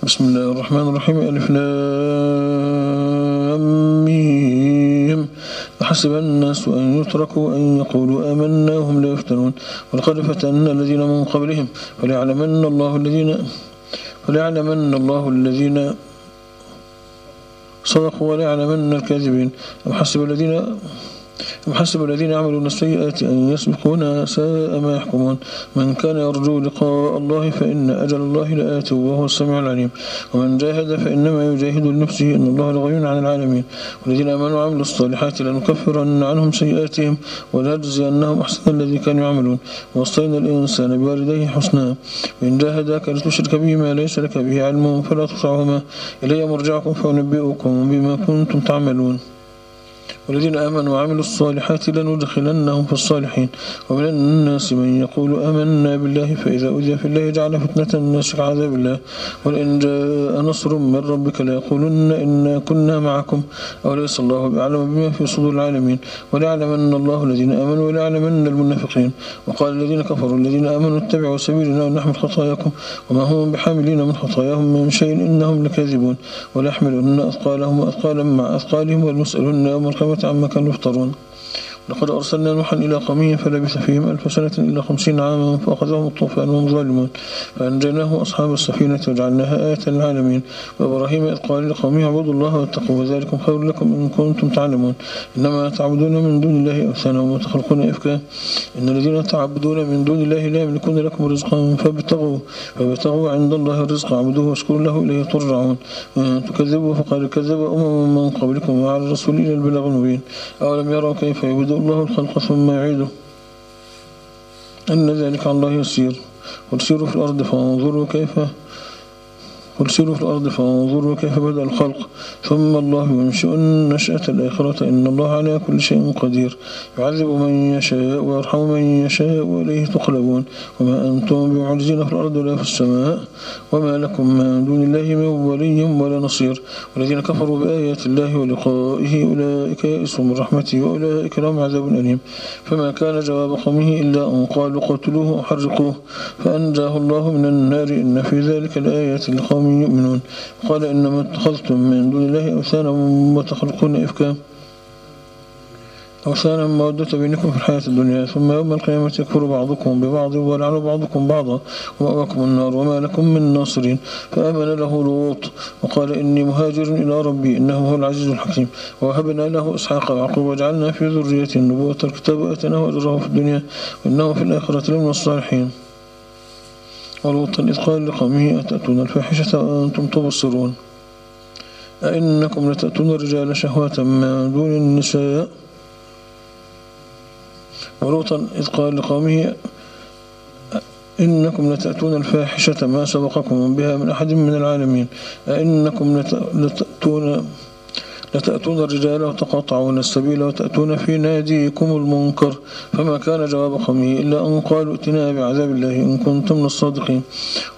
بسم الله الرحمن الرحيم ألف لام أحسب الناس أن يتركوا أن يقولوا آمنا وهم لا يفتنون ولقد فتنا الذين من قبلهم فليعلمن الله الذين فليعلمن الله الذين صدقوا وليعلمن الكاذبين أم حسب الذين أم حسب الذين يعملون السيئات أن يسبقونا ساء ما يحكمون. من كان يرجو لقاء الله فإن أجل الله لآت وهو السميع العليم. ومن جاهد فإنما يجاهد لنفسه إن الله لغني عن العالمين. والذين آمنوا وعملوا الصالحات لنكفرن عنهم سيئاتهم ولنجزينهم أحسن الذي كانوا يعملون. ووصينا الإنسان بوالديه حسنا. وإن جاهداك لتشرك به ما ليس لك به علم فلا تطعهما. إلي مرجعكم فأنبئكم بما كنتم تعملون. والذين آمنوا وعملوا الصالحات لندخلنهم في الصالحين. ومن الناس من يقول آمنا بالله فإذا أوذي في الله جعل فتنة الناس كعذاب الله. ولئن جاء نصر من ربك ليقولن إنا كنا معكم. أوليس الله بأعلم بما في صدور العالمين؟ وليعلمن الله الذين آمنوا وليعلمن المنافقين. وقال الذين كفروا الذين آمنوا اتبعوا سبيلنا ونحمل خطاياكم. وما هم بحاملين من خطاياهم من شيء إنهم لكاذبون. وليحملن أثقالهم وأثقالا مع أثقالهم وليسألن يوم القيامة عما كانوا يفترون لقد أرسلنا نوحا إلى قومه فلبث فيهم ألف سنة إلا خمسين عاما فأخذهم الطوفان وهم ظالمون. فأنجيناه أصحاب السفينة وجعلناها آية للعالمين. وإبراهيم إذ قال لقومه اعبدوا الله واتقوا وذلكم خير لكم إن كنتم تعلمون. إنما تعبدون من دون الله أوثانا وتخلقون إفكا. إن الذين تعبدون من دون الله لا يملكون لكم رزقا فابتغوا. فابتغوا عند الله الرزق عبدوه واشكروا له إليه ترجعون. وإن تكذبوا فقد كذب أمم من قبلكم وعلى الرسول إلى البلاغ المبين. أولم يروا كيف يبدأ الله الخلق ثم يعيده. أن ذلك على الله يسير. قل سيروا في الأرض فانظروا كيف قل سيروا في الأرض فانظروا كيف بدأ الخلق. ثم الله ينشئ النشأة الآخرة. إن الله على كل شيء قدير. يعذب من يشاء ويرحم من يشاء وإليه تقلبون. وما أنتم بمعجزين في الأرض ولا في السماء. وما لكم من دون الله من ولي ولا نصير. والذين كفروا بآيات الله ولقائه أولئك يئسوا من رحمته وأولئك لهم عذاب أليم. فما كان جواب قومه إلا أن قالوا قتلوه أو حرقوه. فأنجاه الله من النار. إن في ذلك الآيات لقوم يؤمنون. قال إنما اتخذتم من دون الله أوثانا وتخلقون إفكا. أوثانا مودة بينكم في الحياة الدنيا ثم يوم القيامة يكفر بعضكم ببعض ولعن بعضكم بعضا. ومأواكم النار وما لكم من ناصرين. فآمن له لوط وقال إني مهاجر إلى ربي إنه هو العزيز الحكيم. ووهبنا له إسحاق ويعقوب وجعلنا في ذريته النبوة الكتاب وآتيناه أجره في الدنيا وإنه في الآخرة لمن الصالحين. ولوطا إذ قال لقومه أتأتون الفاحشة وأنتم تبصرون؟ أئنكم لتأتون الرجال شهوة من دون النساء؟ ولوطا إذ قال لقومه إنكم لتأتون الفاحشة ما سبقكم بها من أحد من العالمين؟ أئنكم لتأتون لتأتون الرجال وتقاطعون السبيل وتأتون في ناديكم المنكر فما كان جواب قومه إلا أن قالوا ائتنا بعذاب الله إن كنتم من الصادقين.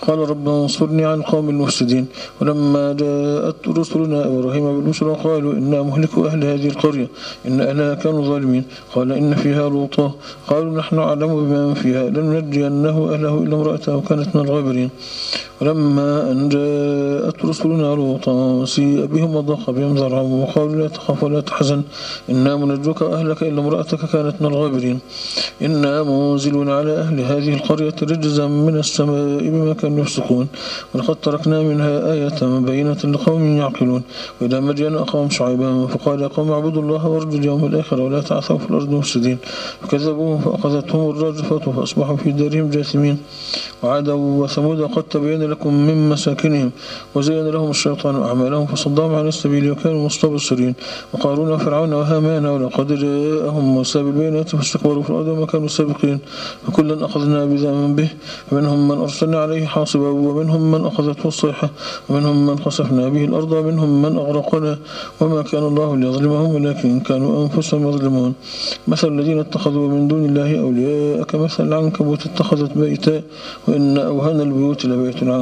قال رب انصرني عن القوم المفسدين. ولما جاءت رسلنا إبراهيم بالبشرى قالوا إنا مهلكوا أهل هذه القرية. إن أهلها كانوا ظالمين. قال إن فيها لوطا. قالوا نحن أعلم بما فيها. لننجينه أهله إلا امرأته كانت من الغابرين. ولما أن جاءت رسلنا لوطا سيء بهم وضاق بهم ذرعهم وقالوا لا تخاف ولا تحزن إنا منجوك أهلك إلا امرأتك كانت من الغابرين. إنا منزلون على أهل هذه القرية رجزا من السماء بما كانوا يفسقون. ولقد تركنا منها آية بينة لقوم يعقلون. وإلى مدين أقوم شعيبا فقال قوم اعبدوا الله وارجوا اليوم الآخر ولا تعثوا في الأرض مفسدين. فكذبوهم فأخذتهم الرجفة فأصبحوا في دارهم جاثمين. وعادا وثمود قد تبين لكم من مساكنهم وزين لهم الشيطان أعمالهم فصدهم عن السبيل وكانوا مستبصرين. وقارون وفرعون وهامان ولقد جاءهم موسى بالبينات فاستكبروا في الأرض وما كانوا سابقين. وكلا أخذنا بذنبه فمنهم من أرسلنا عليه حاصبا ومنهم من أخذته الصيحة ومنهم من خسفنا به الأرض ومنهم من أغرقنا. وما كان الله ليظلمهم ولكن كانوا أنفسهم يظلمون. مثل الذين اتخذوا من دون الله أولياء كمثل العنكبوت اتخذت بيتا وإن أوهن البيوت لبيت العنكبوت.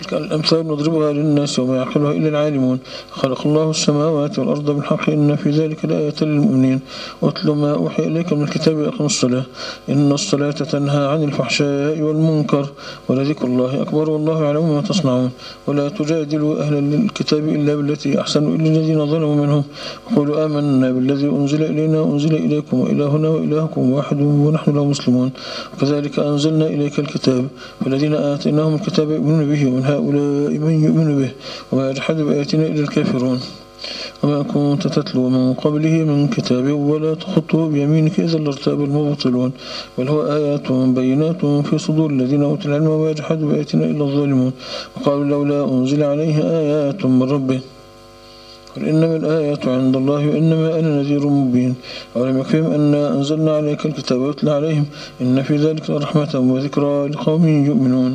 تلك الأمثال نضربها للناس وما يعقلها إلا العالمون. خلق الله السماوات والأرض بالحق إن في ذلك لآية للمؤمنين. واتل ما أوحي إليك من الكتاب أقم الصلاة. إن الصلاة تنهى عن الفحشاء والمنكر ولذكر الله أكبر والله يعلم ما تصنعون. ولا تجادلوا أهل الكتاب إلا بالتي أحسن إلا الذين ظلموا منهم. وقولوا آمنا بالذي أنزل إلينا وأنزل إليكم وإلهنا وإلهكم واحد ونحن له مسلمون. وكذلك أنزلنا إليك الكتاب. فالذين آتيناهم الكتاب يؤمنون به ومن هؤلاء من يؤمن به وما يجحد بآياتنا إلا الكافرون. وما كنت تتلو من قبله من كتاب ولا تخطه بيمينك إذا لارتاب المبطلون. بل هو آيات بينات في صدور الذين أوتوا العلم وما يجحد بآياتنا إلا الظالمون. وقالوا لولا أنزل عليه آيات من ربه. قل إنما الآيات عند الله وإنما أنا نذير مبين. أولم يكفهم أنا أنزلنا عليك الكتاب ويتلى عليهم؟ إن في ذلك لرحمة وذكرى لقوم يؤمنون.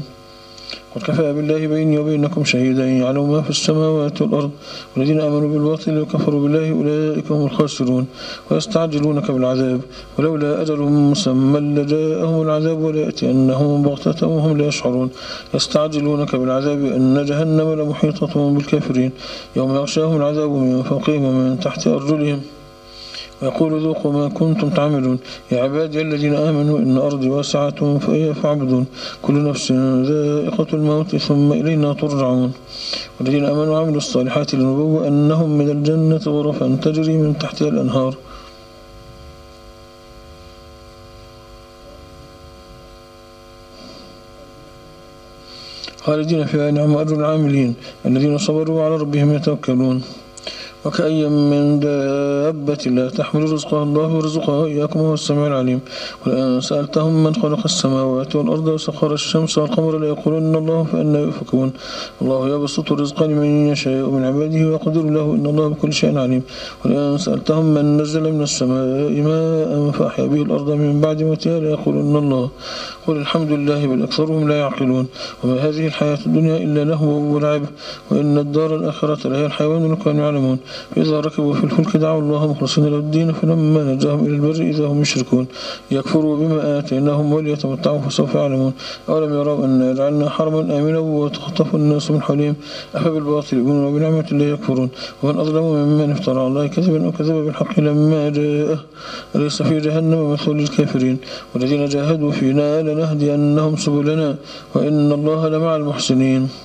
قل كفى بالله بيني وبينكم شهيدا يعلم ما في السماوات والأرض والذين آمنوا بالباطل وكفروا بالله أولئك هم الخاسرون ويستعجلونك بالعذاب ولولا أجل مسمى لجاءهم العذاب وليأتينهم بغتة وهم لا يشعرون يستعجلونك بالعذاب أن جهنم لمحيطة بالكافرين يوم يغشاهم العذاب من فوقهم ومن تحت أرجلهم ويقول ذوقوا ما كنتم تعملون. يا عبادي الذين آمنوا إن أرضي واسعة فاعبدون. كل نفس ذائقة الموت ثم إلينا ترجعون. والذين آمنوا وعملوا الصالحات لنبوء أنهم من الجنة غرفا تجري من تحتها الأنهار. خالدين فيها نعم أجر العاملين. الذين صبروا على ربهم يتوكلون. وكأي من دابة لا تحمل رزقها. الله ورزقها إياكم وهو السميع العليم. ولئن سألتهم من خلق السماوات والأرض وسخر الشمس والقمر ليقولن الله فأنا يؤفكون الله يبسط الرزق لمن يشاء من عباده ويقدر له إن الله بكل شيء عليم. ولئن سألتهم من نزل من السماء ماء فأحيا به الأرض من بعد موتها ليقولن الله. قل الحمد لله بل أكثرهم لا يعقلون. وما هذه الحياة الدنيا إلا لهو ولعب وإن الدار الآخرة لهي الحيوان لو كانوا يعلمون. فإذا ركبوا في الفلك دعوا الله مخلصين له الدين فلما نجاهم إلى البر إذا هم يشركون. يكفروا بما آتيناهم وليتمتعوا فسوف يعلمون. أولم يروا أن جعلنا حرما آمنا وتخطف الناس من حولهم؟ أفبالباطل يؤمنون وبنعمة الله يكفرون. ومن أظلم ممن افترى على الله كذبا وكذب بالحق لما جاءه. أليس في جهنم مثل للكافرين؟ والذين جاهدوا فينا لنهدينهم سبلنا. وإن الله لمع المحسنين.